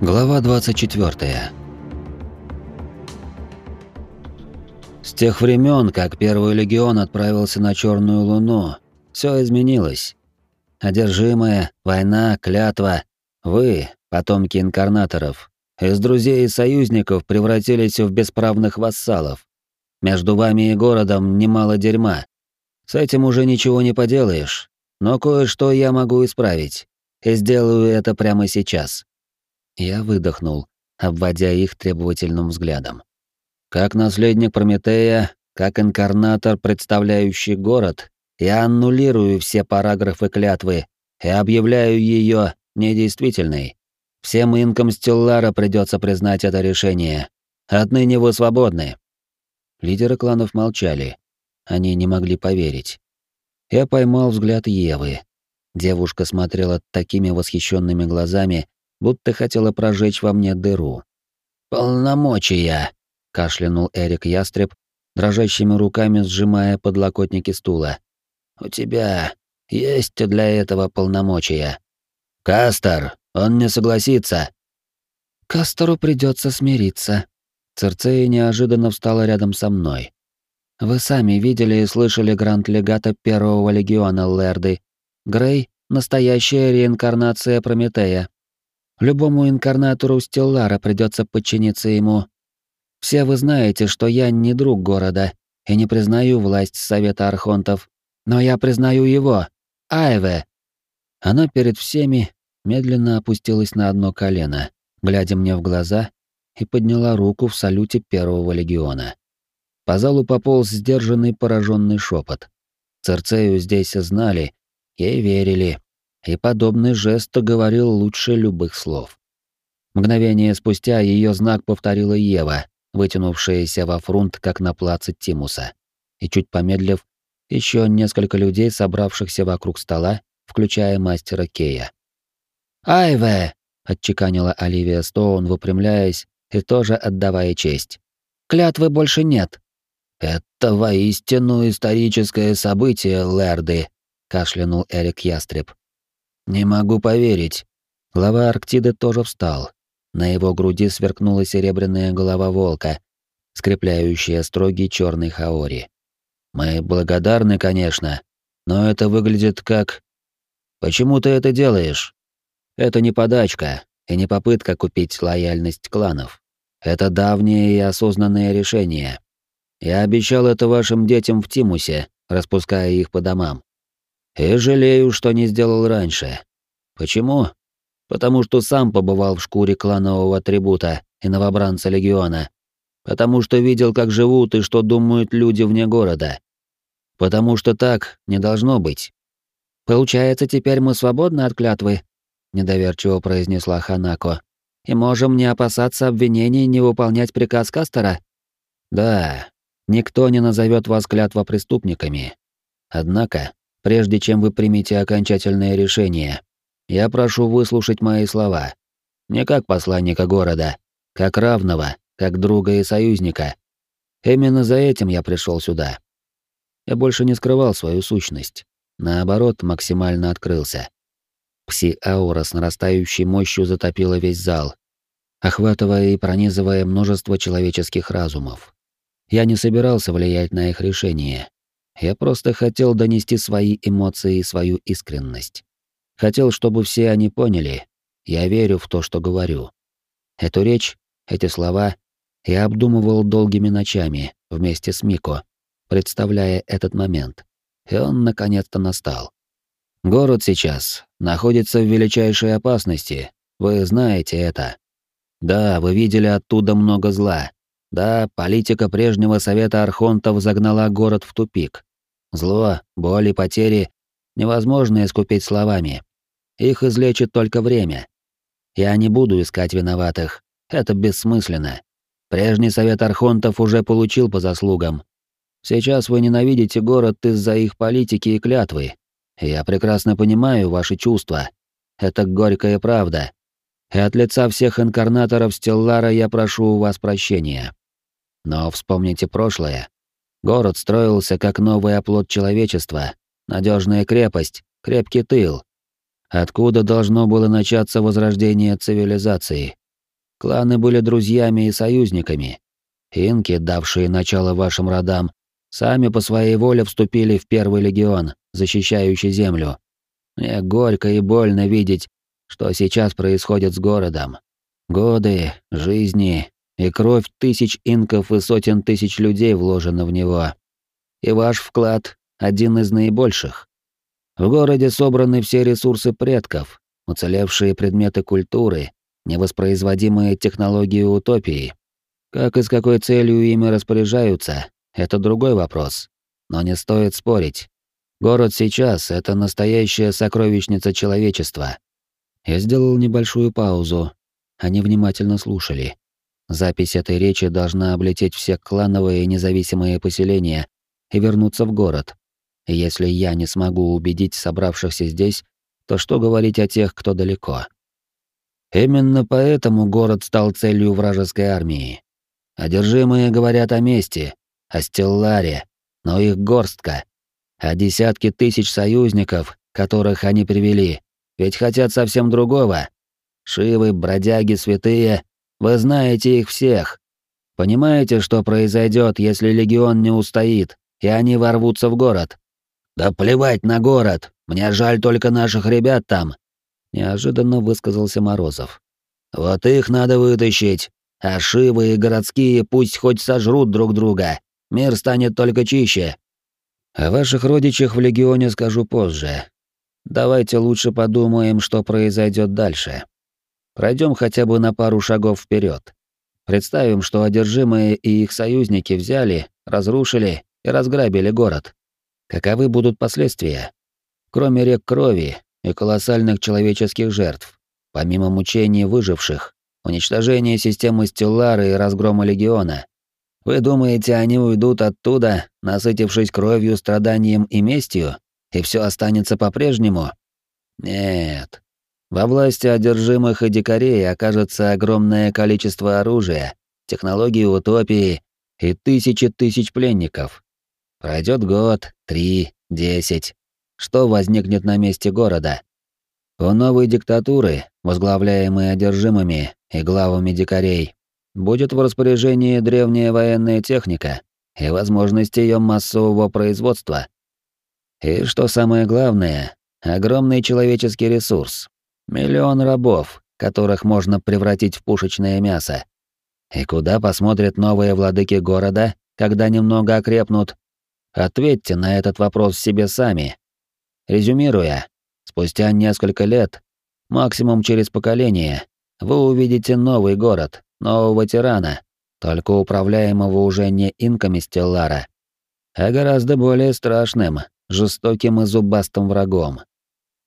Глава 24. С тех времен, как Первый легион отправился на Черную Луну, все изменилось. Одержимая, война, клятва. Вы, потомки инкарнаторов, из друзей и союзников превратились в бесправных вассалов. Между вами и городом немало дерьма. С этим уже ничего не поделаешь, но кое-что я могу исправить. И сделаю это прямо сейчас. Я выдохнул, обводя их требовательным взглядом. Как наследник Прометея, как инкарнатор, представляющий город, я аннулирую все параграфы клятвы и объявляю ее недействительной. Всем инкам Стеллара придется признать это решение. Отныне вы свободны. Лидеры кланов молчали. Они не могли поверить. Я поймал взгляд Евы. Девушка смотрела такими восхищенными глазами, будто хотела прожечь во мне дыру. «Полномочия!» — кашлянул Эрик Ястреб, дрожащими руками сжимая подлокотники стула. «У тебя есть для этого полномочия?» «Кастер, он не согласится!» «Кастеру придется смириться». Церцея неожиданно встала рядом со мной. «Вы сами видели и слышали гранд-легата Первого Легиона Лерды. Грей — настоящая реинкарнация Прометея. Любому инкарнатору Стеллара придется подчиниться ему. Все вы знаете, что я не друг города и не признаю власть Совета Архонтов, но я признаю его, Айве. Она перед всеми медленно опустилась на одно колено, глядя мне в глаза, и подняла руку в салюте Первого легиона. По залу пополз сдержанный пораженный шепот. Церцею здесь знали, ей верили, и подобный жест говорил лучше любых слов. Мгновение спустя ее знак повторила Ева, вытянувшаяся во фрунт, как на плаце Тимуса. И чуть помедлив, еще несколько людей, собравшихся вокруг стола, включая мастера Кея. «Айве!» — отчеканила Оливия Стоун, выпрямляясь и тоже отдавая честь. «Клятвы больше нет». «Это воистину историческое событие, Лерды», — кашлянул Эрик Ястреб. «Не могу поверить». Глава Арктиды тоже встал. На его груди сверкнула серебряная голова волка, скрепляющая строгий черный хаори. «Мы благодарны, конечно, но это выглядит как... Почему ты это делаешь? Это не подачка и не попытка купить лояльность кланов. Это давнее и осознанное решение. Я обещал это вашим детям в Тимусе, распуская их по домам. И жалею, что не сделал раньше. Почему? Потому что сам побывал в шкуре кланового атрибута и новобранца легиона. Потому что видел, как живут и что думают люди вне города. Потому что так не должно быть. Получается, теперь мы свободны от клятвы, недоверчиво произнесла Ханако. И можем не опасаться обвинений не выполнять приказ Кастера? Да. Никто не назовет вас клятва преступниками. Однако, Прежде чем вы примете окончательное решение, я прошу выслушать мои слова. Не как посланника города, как равного, как друга и союзника. Именно за этим я пришел сюда. Я больше не скрывал свою сущность. Наоборот, максимально открылся. Пси-аура с нарастающей мощью затопила весь зал, охватывая и пронизывая множество человеческих разумов. Я не собирался влиять на их решение, я просто хотел донести свои эмоции и свою искренность. Хотел, чтобы все они поняли. Я верю в то, что говорю. Эту речь, эти слова я обдумывал долгими ночами вместе с Мико, представляя этот момент. И он наконец-то настал. Город сейчас находится в величайшей опасности. Вы знаете это. Да, вы видели оттуда много зла. Да, политика прежнего совета архонтов загнала город в тупик. Зло, боль и потери невозможно искупить словами. Их излечит только время. Я не буду искать виноватых. Это бессмысленно. Прежний совет архонтов уже получил по заслугам. Сейчас вы ненавидите город из-за их политики и клятвы. Я прекрасно понимаю ваши чувства. Это горькая правда. И от лица всех инкарнаторов Стеллара я прошу у вас прощения. Но вспомните прошлое. Город строился как новый оплот человечества, надежная крепость, крепкий тыл. Откуда должно было начаться возрождение цивилизации? Кланы были друзьями и союзниками. Инки, давшие начало вашим родам, сами по своей воле вступили в Первый легион, защищающий землю. Мне горько и больно видеть, что сейчас происходит с городом. Годы, жизни и кровь тысяч инков и сотен тысяч людей вложено в него. И ваш вклад — один из наибольших. В городе собраны все ресурсы предков, уцелевшие предметы культуры, невоспроизводимые технологии утопии. Как и с какой целью ими распоряжаются, это другой вопрос. Но не стоит спорить. Город сейчас — это настоящая сокровищница человечества. Я сделал небольшую паузу. Они внимательно слушали. Запись этой речи должна облететь все клановые и независимые поселения и вернуться в город. И если я не смогу убедить собравшихся здесь, то что говорить о тех, кто далеко? Именно поэтому город стал целью вражеской армии. Одержимые говорят о мести, о Стелларе, но их горстка. А десятки тысяч союзников, которых они привели, ведь хотят совсем другого. Шивы, бродяги, святые, вы знаете их всех. Понимаете, что произойдет, если легион не устоит, и они ворвутся в город? «Да плевать на город! Мне жаль только наших ребят там!» Неожиданно высказался Морозов. «Вот их надо вытащить, а шивы и городские пусть хоть сожрут друг друга. Мир станет только чище». О ваших родичах в Легионе скажу позже. Давайте лучше подумаем, что произойдет дальше. Пройдем хотя бы на пару шагов вперед. Представим, что одержимые и их союзники взяли, разрушили и разграбили город. Каковы будут последствия? Кроме рек крови и колоссальных человеческих жертв, помимо мучений выживших, уничтожения системы Стеллара и разгрома Легиона, вы думаете, они уйдут оттуда, насытившись кровью, страданием и местью, и все останется по-прежнему? Нет. Во власти одержимых и дикарей окажется огромное количество оружия, технологий утопии и тысячи тысяч пленников. Пройдет год, три, десять. Что возникнет на месте города? У новой диктатуры, возглавляемой одержимыми и главами дикарей, будет в распоряжении древняя военная техника и возможность ее массового производства. И что самое главное, огромный человеческий ресурс. Миллион рабов, которых можно превратить в пушечное мясо. И куда посмотрят новые владыки города, когда немного окрепнут, Ответьте на этот вопрос себе сами. Резюмируя, спустя несколько лет, максимум через поколение, вы увидите новый город, нового тирана, только управляемого уже не инками Стеллара, а гораздо более страшным, жестоким и зубастым врагом.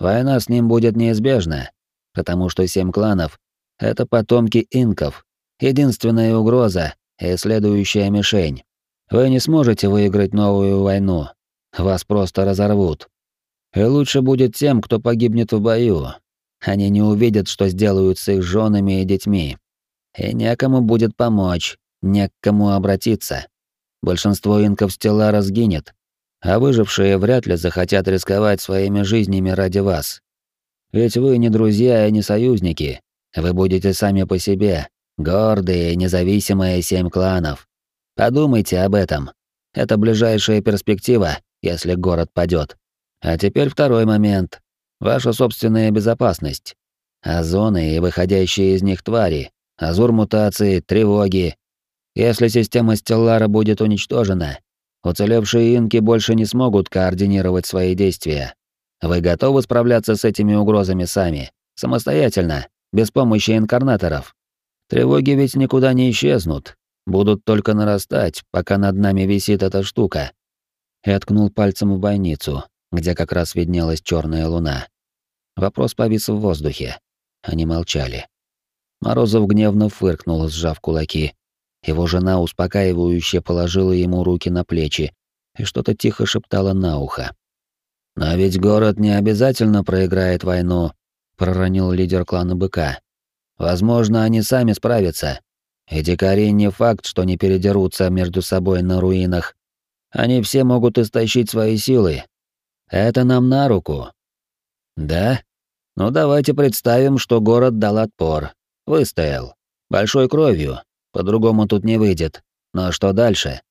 Война с ним будет неизбежна, потому что семь кланов — это потомки инков, единственная угроза и следующая мишень. Вы не сможете выиграть новую войну. Вас просто разорвут. И лучше будет тем, кто погибнет в бою. Они не увидят, что сделают с их женами и детьми. И некому будет помочь, не к кому обратиться. Большинство инков Стелла разгинет, а выжившие вряд ли захотят рисковать своими жизнями ради вас. Ведь вы не друзья и не союзники. Вы будете сами по себе, гордые, независимые семь кланов. Подумайте об этом. Это ближайшая перспектива, если город падет. А теперь второй момент. Ваша собственная безопасность. Озоны и выходящие из них твари, азур мутации, тревоги. Если система Стеллара будет уничтожена, уцелевшие инки больше не смогут координировать свои действия. Вы готовы справляться с этими угрозами сами, самостоятельно, без помощи инкарнаторов? Тревоги ведь никуда не исчезнут, будут только нарастать, пока над нами висит эта штука. И откнул пальцем в бойницу, где как раз виднелась черная луна. Вопрос повис в воздухе. Они молчали. Морозов гневно фыркнул, сжав кулаки. Его жена успокаивающе положила ему руки на плечи и что-то тихо шептала на ухо. «Но ведь город не обязательно проиграет войну», — проронил лидер клана Быка. «Возможно, они сами справятся. И дикари не факт, что не передерутся между собой на руинах. Они все могут истощить свои силы. Это нам на руку. Да? Ну давайте представим, что город дал отпор. Выстоял. Большой кровью. По-другому тут не выйдет. Но что дальше?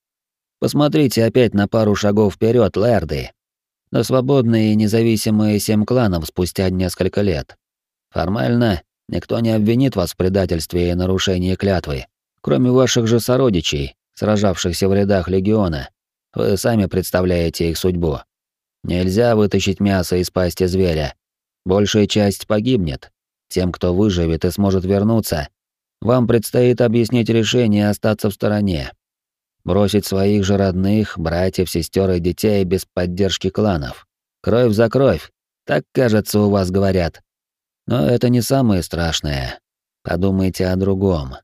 Посмотрите опять на пару шагов вперед, лэрды. На свободные и независимые семь кланов спустя несколько лет. Формально никто не обвинит вас в предательстве и нарушении клятвы, кроме ваших же сородичей, сражавшихся в рядах легиона. Вы сами представляете их судьбу. Нельзя вытащить мясо из пасти зверя. Большая часть погибнет. Тем, кто выживет и сможет вернуться, вам предстоит объяснить решение остаться в стороне. Бросить своих же родных, братьев, сестер и детей без поддержки кланов. Кровь за кровь. Так, кажется, у вас говорят. Но это не самое страшное. Подумайте о другом.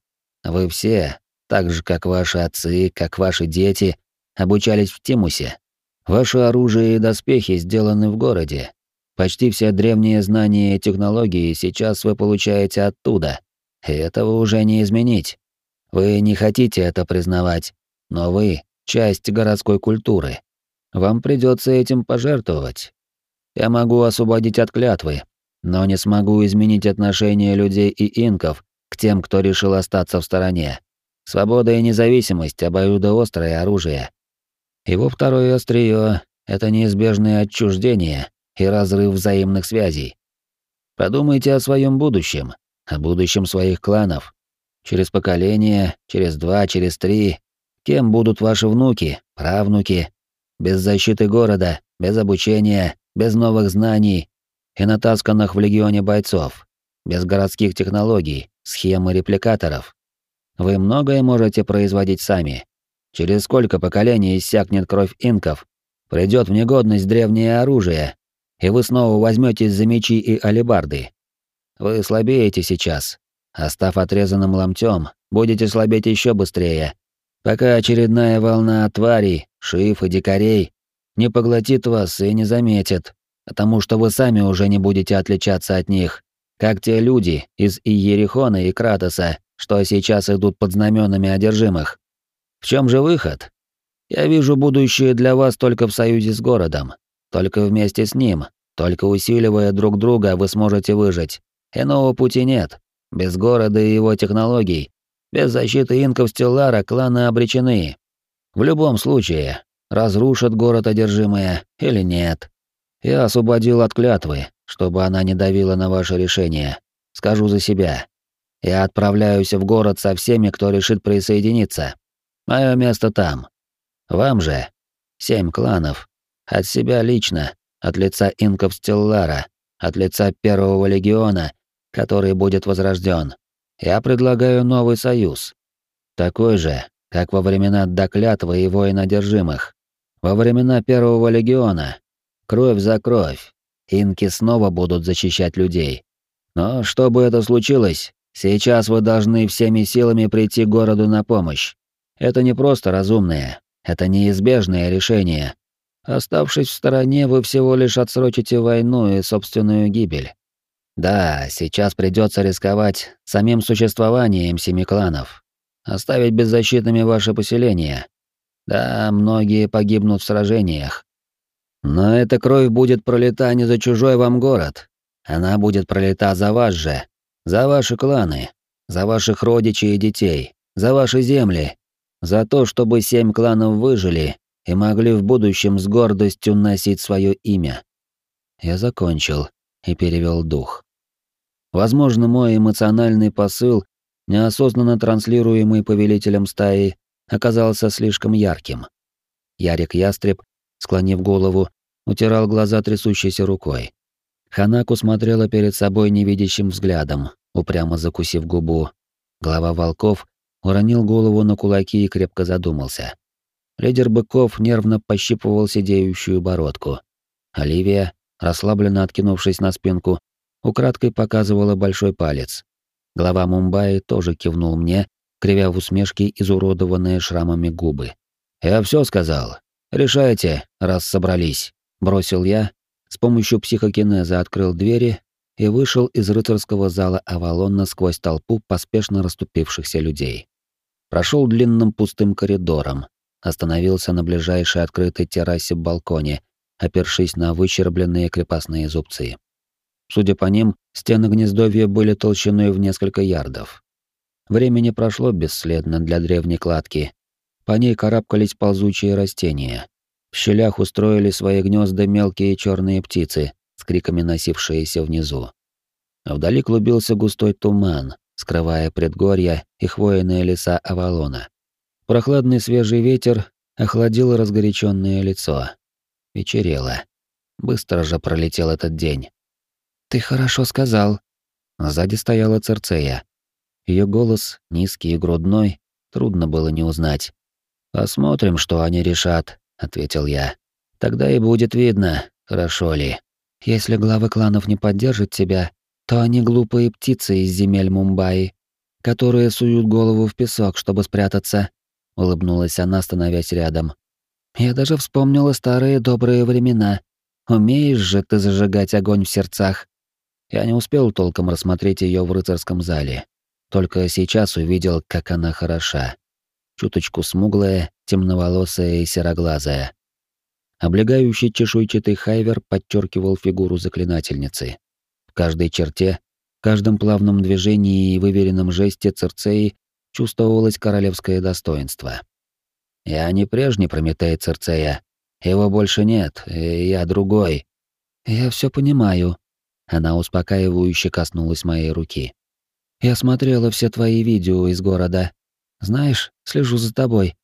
Вы все, так же как ваши отцы, как ваши дети, обучались в Тимусе. Ваше оружие и доспехи сделаны в городе. Почти все древние знания и технологии сейчас вы получаете оттуда. И этого уже не изменить. Вы не хотите это признавать, но вы — часть городской культуры. Вам придется этим пожертвовать. Я могу освободить от клятвы, но не смогу изменить отношение людей и инков к тем, кто решил остаться в стороне. Свобода и независимость — обоюдоострое оружие. Его второе острие — это неизбежное отчуждение и разрыв взаимных связей. Подумайте о своем будущем, о будущем своих кланов. Через поколение, через два, через три. Кем будут ваши внуки, правнуки? Без защиты города, без обучения, без новых знаний и натасканных в легионе бойцов, без городских технологий, схем и репликаторов. Вы многое можете производить сами, Через сколько поколений иссякнет кровь инков, придет в негодность древнее оружие, и вы снова возьметесь за мечи и алебарды. Вы слабеете сейчас, а став отрезанным ломтем, будете слабеть еще быстрее, пока очередная волна тварей, шиф и дикарей не поглотит вас и не заметит, потому что вы сами уже не будете отличаться от них, как те люди из Иерихона и Кратоса, что сейчас идут под знаменами одержимых. В чем же выход? Я вижу будущее для вас только в союзе с городом. Только вместе с ним, только усиливая друг друга, вы сможете выжить. Иного пути нет. Без города и его технологий, без защиты инков Стеллара кланы обречены. В любом случае, разрушат город одержимое или нет. Я освободил от клятвы, чтобы она не давила на ваше решение. Скажу за себя. Я отправляюсь в город со всеми, кто решит присоединиться. Мое место там. Вам же семь кланов. От себя лично, от лица инков Стеллара, от лица Первого легиона, который будет возрожден. Я предлагаю новый союз. Такой же, как во времена Доклятвы и Воин Одержимых. Во времена Первого легиона. Кровь за кровь. Инки снова будут защищать людей. Но чтобы это случилось, сейчас вы должны всеми силами прийти городу на помощь. Это не просто разумное, это неизбежное решение. Оставшись в стороне, вы всего лишь отсрочите войну и собственную гибель. Да, сейчас придется рисковать самим существованием семи кланов. Оставить беззащитными ваше поселение. Да, многие погибнут в сражениях. Но эта кровь будет пролита не за чужой вам город. Она будет пролита за вас же, за ваши кланы, за ваших родичей и детей, за ваши земли за то, чтобы семь кланов выжили и могли в будущем с гордостью носить свое имя. Я закончил и перевел дух. Возможно, мой эмоциональный посыл, неосознанно транслируемый повелителем стаи, оказался слишком ярким. Ярик Ястреб, склонив голову, утирал глаза трясущейся рукой. Ханаку смотрела перед собой невидящим взглядом, упрямо закусив губу. Глава волков уронил голову на кулаки и крепко задумался. Лидер быков нервно пощипывал сидеющую бородку. Оливия, расслабленно откинувшись на спинку, украдкой показывала большой палец. Глава Мумбаи тоже кивнул мне, кривя в усмешке изуродованные шрамами губы. «Я все сказал. Решайте, раз собрались», — бросил я, с помощью психокинеза открыл двери и вышел из рыцарского зала Авалона сквозь толпу поспешно расступившихся людей. Прошел длинным пустым коридором, остановился на ближайшей открытой террасе-балконе, опершись на выщербленные крепостные зубцы. Судя по ним, стены гнездовья были толщиной в несколько ярдов. Времени прошло бесследно для древней кладки. По ней карабкались ползучие растения. В щелях устроили свои гнезда мелкие черные птицы, с криками носившиеся внизу. Вдали клубился густой туман, скрывая предгорья и хвойные леса Авалона. Прохладный свежий ветер охладил разгоряченное лицо. Вечерело. Быстро же пролетел этот день. «Ты хорошо сказал». Сзади стояла Церцея. Ее голос, низкий и грудной, трудно было не узнать. «Посмотрим, что они решат», — ответил я. «Тогда и будет видно, хорошо ли. Если главы кланов не поддержат тебя, то они глупые птицы из земель Мумбаи, которые суют голову в песок, чтобы спрятаться», — улыбнулась она, становясь рядом. «Я даже вспомнила старые добрые времена. Умеешь же ты зажигать огонь в сердцах». Я не успел толком рассмотреть ее в рыцарском зале. Только сейчас увидел, как она хороша. Чуточку смуглая, темноволосая и сероглазая. Облегающий чешуйчатый хайвер подчеркивал фигуру заклинательницы. В каждой черте, каждом плавном движении и выверенном жесте Церцеи чувствовалось королевское достоинство. «Я не прежний Прометей Церцея. Его больше нет, и я другой». «Я все понимаю», она успокаивающе коснулась моей руки. «Я смотрела все твои видео из города. Знаешь, слежу за тобой.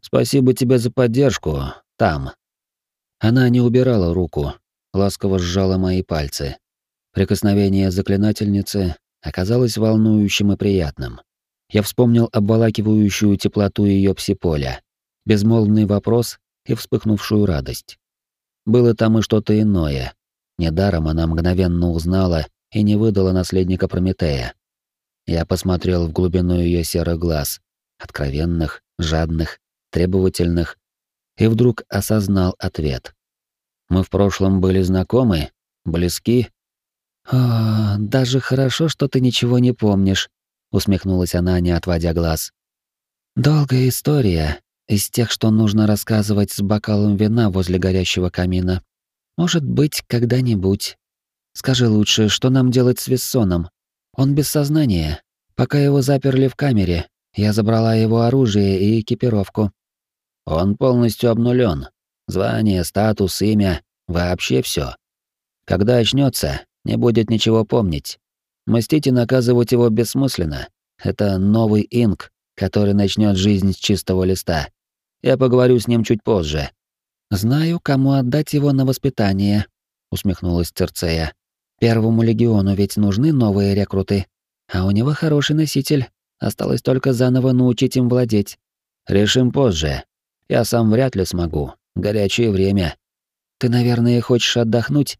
Спасибо тебе за поддержку. Там». Она не убирала руку, ласково сжала мои пальцы. Прикосновение заклинательницы оказалось волнующим и приятным. Я вспомнил обволакивающую теплоту ее псиполя, безмолвный вопрос и вспыхнувшую радость. Было там и что-то иное, Недаром она мгновенно узнала и не выдала наследника Прометея. Я посмотрел в глубину ее серых глаз, откровенных, жадных, требовательных, и вдруг осознал ответ. Мы в прошлом были знакомы, близки. «О, даже хорошо, что ты ничего не помнишь», — усмехнулась она, не отводя глаз. «Долгая история, из тех, что нужно рассказывать с бокалом вина возле горящего камина. Может быть, когда-нибудь. Скажи лучше, что нам делать с Виссоном? Он без сознания. Пока его заперли в камере, я забрала его оружие и экипировку. Он полностью обнулен. Звание, статус, имя, вообще все. Когда очнется, не будет ничего помнить. Мстить и наказывать его бессмысленно. Это новый инк, который начнет жизнь с чистого листа. Я поговорю с ним чуть позже. Знаю, кому отдать его на воспитание, усмехнулась Церцея. Первому легиону ведь нужны новые рекруты, а у него хороший носитель. Осталось только заново научить им владеть. Решим позже. Я сам вряд ли смогу. Горячее время. Ты, наверное, хочешь отдохнуть?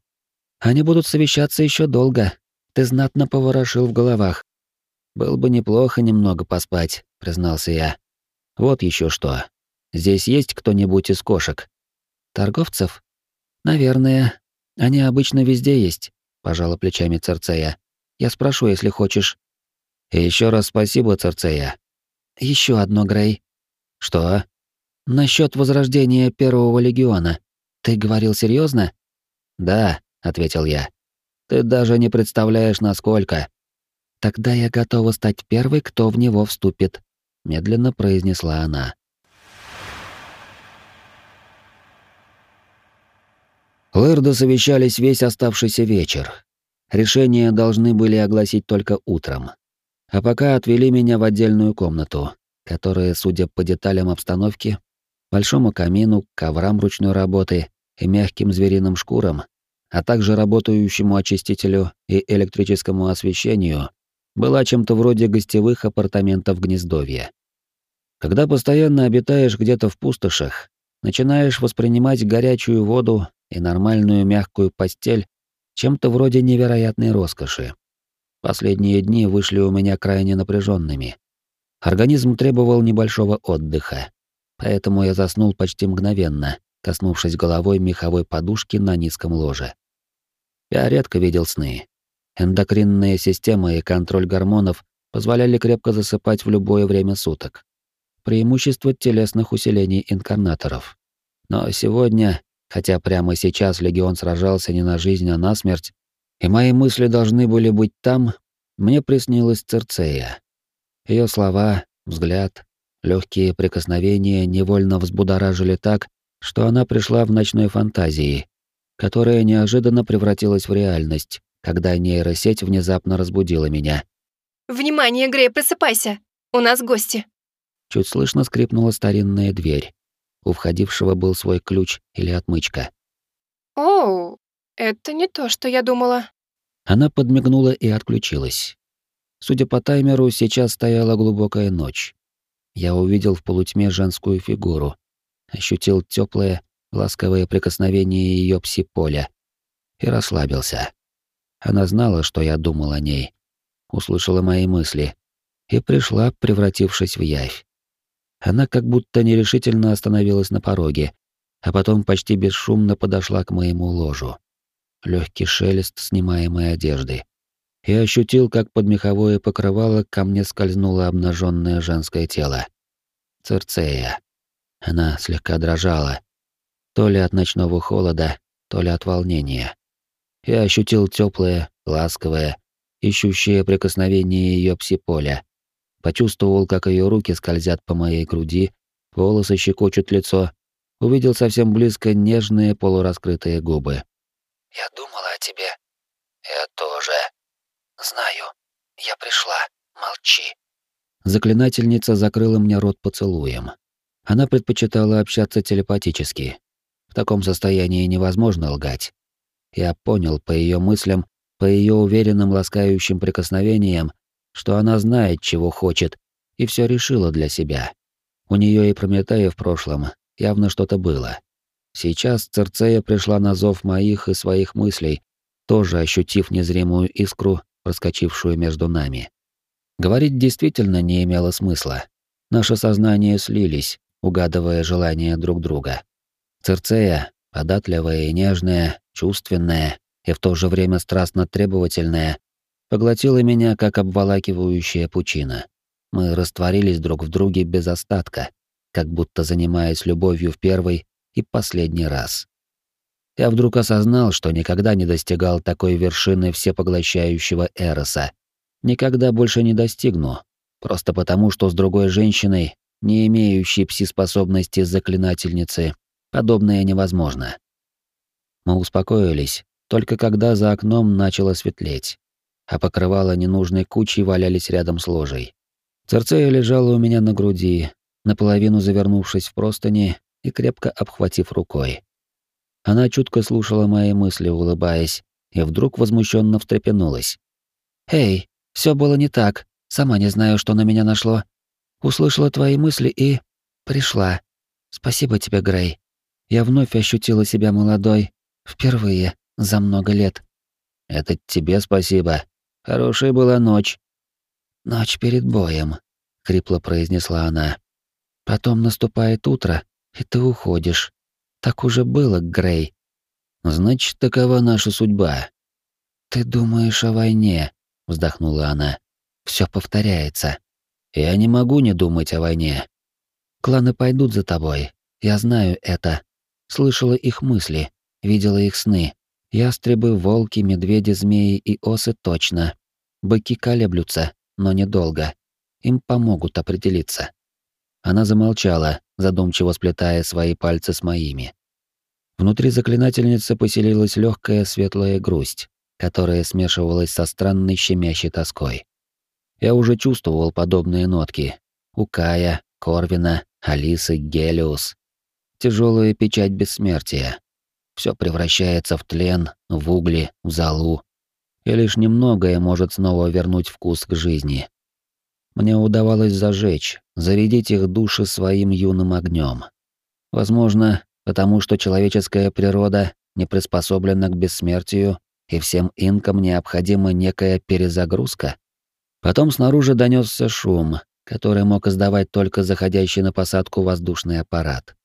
Они будут совещаться еще долго. Ты знатно поворошил в головах. Было бы неплохо немного поспать, признался я. Вот еще что. Здесь есть кто-нибудь из кошек? Торговцев? Наверное. Они обычно везде есть, пожала плечами Церцея. Я спрошу, если хочешь. И еще раз спасибо, Церцея. Еще одно, Грей. Что? Насчет возрождения первого легиона. Ты говорил серьезно? Да, ответил я. Ты даже не представляешь, насколько. Тогда я готова стать первой, кто в него вступит, медленно произнесла она. Лэрды совещались весь оставшийся вечер. Решения должны были огласить только утром. А пока отвели меня в отдельную комнату, которая, судя по деталям обстановки, большому камину, коврам ручной работы и мягким звериным шкурам, а также работающему очистителю и электрическому освещению, была чем-то вроде гостевых апартаментов гнездовья. Когда постоянно обитаешь где-то в пустошах, начинаешь воспринимать горячую воду и нормальную мягкую постель чем-то вроде невероятной роскоши. Последние дни вышли у меня крайне напряженными. Организм требовал небольшого отдыха, поэтому я заснул почти мгновенно, коснувшись головой меховой подушки на низком ложе. Я редко видел сны. Эндокринная система и контроль гормонов позволяли крепко засыпать в любое время суток. Преимущество телесных усилений инкарнаторов. Но сегодня хотя прямо сейчас легион сражался не на жизнь, а на смерть, и мои мысли должны были быть там, мне приснилась Церцея. Ее слова, взгляд, легкие прикосновения невольно взбудоражили так, что она пришла в ночной фантазии, которая неожиданно превратилась в реальность, когда нейросеть внезапно разбудила меня. «Внимание, Грей, просыпайся! У нас гости!» Чуть слышно скрипнула старинная дверь. У входившего был свой ключ или отмычка. «Оу, это не то, что я думала». Она подмигнула и отключилась. Судя по таймеру, сейчас стояла глубокая ночь. Я увидел в полутьме женскую фигуру, ощутил теплое, ласковое прикосновение ее пси-поля и расслабился. Она знала, что я думал о ней, услышала мои мысли и пришла, превратившись в явь. Она как будто нерешительно остановилась на пороге, а потом почти бесшумно подошла к моему ложу. Легкий шелест снимаемой одежды. Я ощутил, как под меховое покрывало ко мне скользнуло обнаженное женское тело. Церцея. Она слегка дрожала, то ли от ночного холода, то ли от волнения. Я ощутил теплое, ласковое, ищущее прикосновение ее псиполя. Почувствовал, как ее руки скользят по моей груди, волосы щекочут лицо, увидел совсем близко нежные полураскрытые губы. «Я думала о тебе. Я тоже. Знаю. Я пришла. Молчи». Заклинательница закрыла мне рот поцелуем. Она предпочитала общаться телепатически. В таком состоянии невозможно лгать. Я понял по ее мыслям, по ее уверенным ласкающим прикосновениям, что она знает, чего хочет, и все решила для себя. У нее и Прометея в прошлом явно что-то было. Сейчас Церцея пришла на зов моих и своих мыслей, тоже ощутив незримую искру, проскочившую между нами. Говорить действительно не имело смысла. Наши сознания слились, угадывая желания друг друга. Церцея, податливая и нежная, чувственная и в то же время страстно требовательная, поглотила меня как обволакивающая пучина. Мы растворились друг в друге без остатка, как будто занимаясь любовью в первый и последний раз. Я вдруг осознал, что никогда не достигал такой вершины всепоглощающего Эроса. Никогда больше не достигну, просто потому, что с другой женщиной, не имеющей пси-способности заклинательницы, подобное невозможно. Мы успокоились, только когда за окном начало светлеть, а покрывала ненужной кучей валялись рядом с ложей. Церцея лежала у меня на груди, наполовину завернувшись в простыни и крепко обхватив рукой. Она чутко слушала мои мысли, улыбаясь, и вдруг возмущенно встрепенулась. «Эй, все было не так. Сама не знаю, что на меня нашло. Услышала твои мысли и... пришла. Спасибо тебе, Грей. Я вновь ощутила себя молодой, Впервые за много лет. Это тебе спасибо. Хорошая была ночь. Ночь перед боем, хрипло произнесла она. Потом наступает утро, и ты уходишь. Так уже было, Грей. Значит, такова наша судьба. Ты думаешь о войне, вздохнула она. Все повторяется. Я не могу не думать о войне. Кланы пойдут за тобой. Я знаю это. Слышала их мысли. Видела их сны. Ястребы, волки, медведи, змеи и осы точно. Быки колеблются, но недолго. Им помогут определиться. Она замолчала, задумчиво сплетая свои пальцы с моими. Внутри заклинательницы поселилась легкая светлая грусть, которая смешивалась со странной щемящей тоской. Я уже чувствовал подобные нотки. У Кая, Корвина, Алисы, Гелиус. Тяжелая печать бессмертия, все превращается в тлен, в угли, в золу. И лишь немногое может снова вернуть вкус к жизни. Мне удавалось зажечь, зарядить их души своим юным огнем. Возможно, потому что человеческая природа не приспособлена к бессмертию, и всем инкам необходима некая перезагрузка. Потом снаружи донесся шум, который мог издавать только заходящий на посадку воздушный аппарат.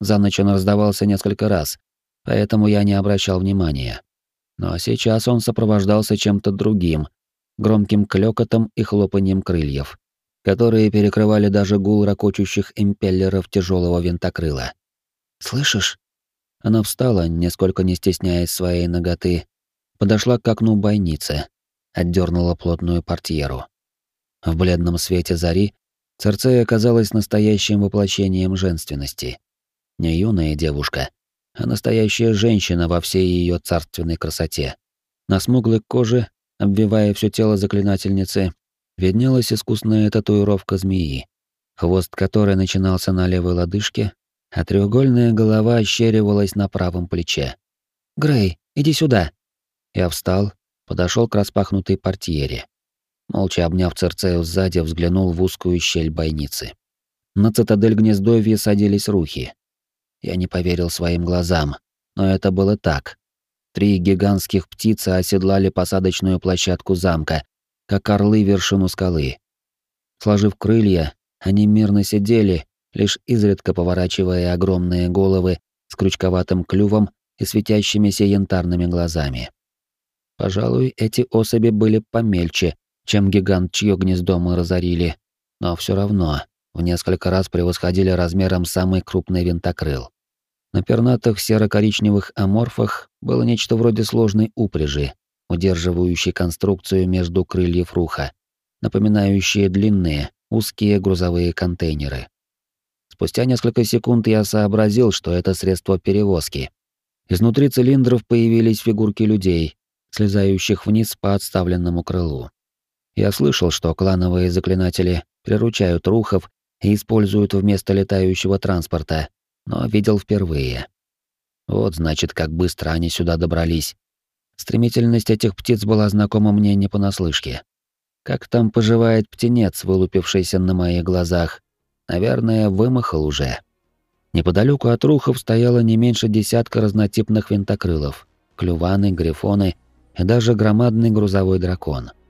За ночь он раздавался несколько раз, поэтому я не обращал внимания. Но сейчас он сопровождался чем-то другим, громким клёкотом и хлопанием крыльев, которые перекрывали даже гул ракочущих импеллеров тяжелого винтокрыла. «Слышишь?» Она встала, нисколько не стесняясь своей ноготы, подошла к окну бойницы, отдернула плотную портьеру. В бледном свете зари Церцея оказалась настоящим воплощением женственности. Не юная девушка, а настоящая женщина во всей ее царственной красоте. На смуглой коже, обвивая все тело заклинательницы, виднелась искусная татуировка змеи, хвост которой начинался на левой лодыжке, а треугольная голова ощеривалась на правом плече. «Грей, иди сюда!» Я встал, подошел к распахнутой портьере. Молча обняв Церцею сзади, взглянул в узкую щель бойницы. На цитадель гнездовья садились рухи. Я не поверил своим глазам, но это было так. Три гигантских птицы оседлали посадочную площадку замка, как орлы вершину скалы. Сложив крылья, они мирно сидели, лишь изредка поворачивая огромные головы с крючковатым клювом и светящимися янтарными глазами. Пожалуй, эти особи были помельче, чем гигант, чье гнездо мы разорили, но все равно в несколько раз превосходили размером самый крупный винтокрыл. На пернатых серо-коричневых аморфах было нечто вроде сложной упряжи, удерживающей конструкцию между крыльев руха, напоминающие длинные, узкие грузовые контейнеры. Спустя несколько секунд я сообразил, что это средство перевозки. Изнутри цилиндров появились фигурки людей, слезающих вниз по отставленному крылу. Я слышал, что клановые заклинатели приручают рухов и используют вместо летающего транспорта, но видел впервые. Вот значит, как быстро они сюда добрались. Стремительность этих птиц была знакома мне не понаслышке. Как там поживает птенец, вылупившийся на моих глазах? Наверное, вымахал уже. Неподалеку от рухов стояло не меньше десятка разнотипных винтокрылов, клюваны, грифоны и даже громадный грузовой дракон —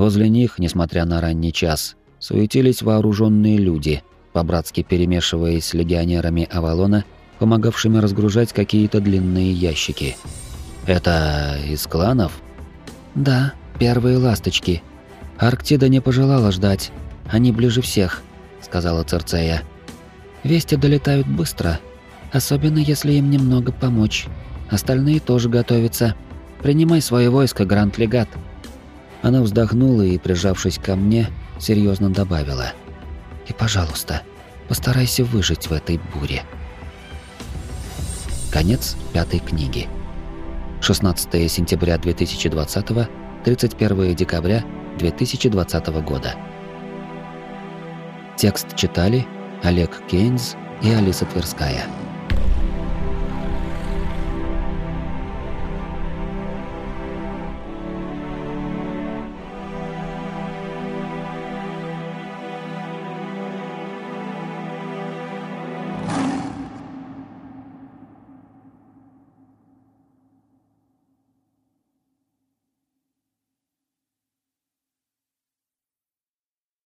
Возле них, несмотря на ранний час, суетились вооруженные люди, по-братски перемешиваясь с легионерами Авалона, помогавшими разгружать какие-то длинные ящики. «Это из кланов?» «Да, первые ласточки. Арктида не пожелала ждать. Они ближе всех», — сказала Церцея. «Вести долетают быстро, особенно если им немного помочь. Остальные тоже готовятся. Принимай свое войско, Гранд-легат». Она вздохнула и, прижавшись ко мне, серьезно добавила. «И, пожалуйста, постарайся выжить в этой буре». Конец пятой книги. 16 сентября 2020, 31 декабря 2020 года. Текст читали Олег Кейнс и Алиса Тверская.